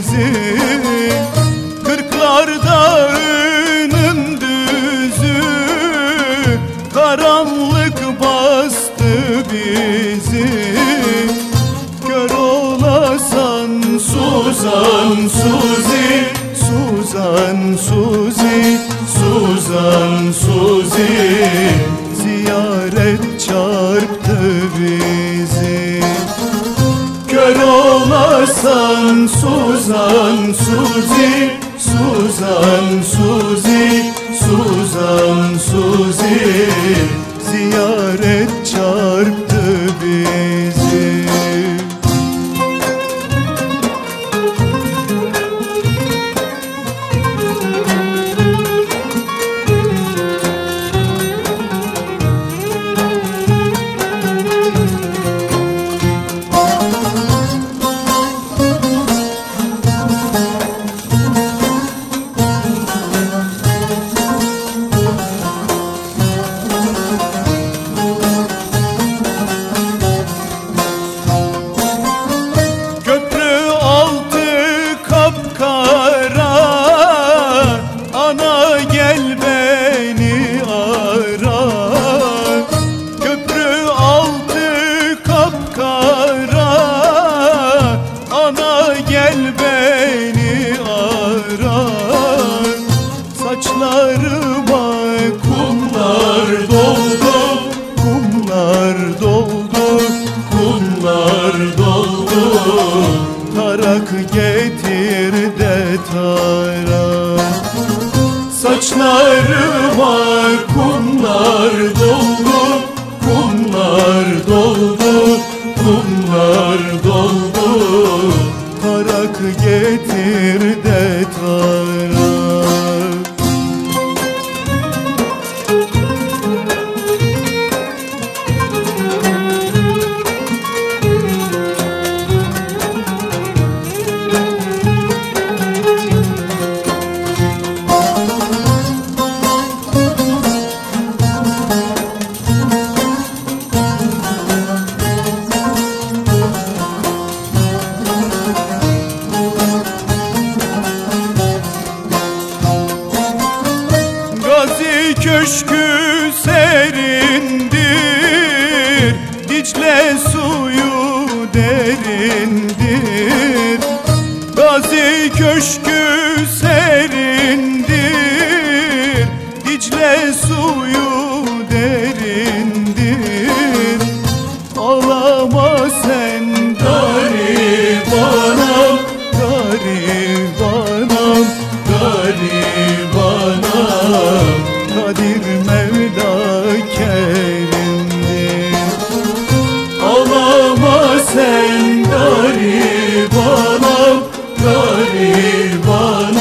izi Kırklarda önüm düzü Karanlık bastı bizi. Kör Suzan Suzi Suzan Suzi. Olasan Suzan Suzi Suzan Suzi Suzan Suzi gel beni ara. Köprü altı kapkara. Ana gel beni ara. Saçlarıma kumlar doldu. Kumlar doldu. Kumlar doldu. Tarak getir de tara Saçlarıma kumlar doldu köşkü serindir Dicle suyu derindir. Gazi köşkü Garibanım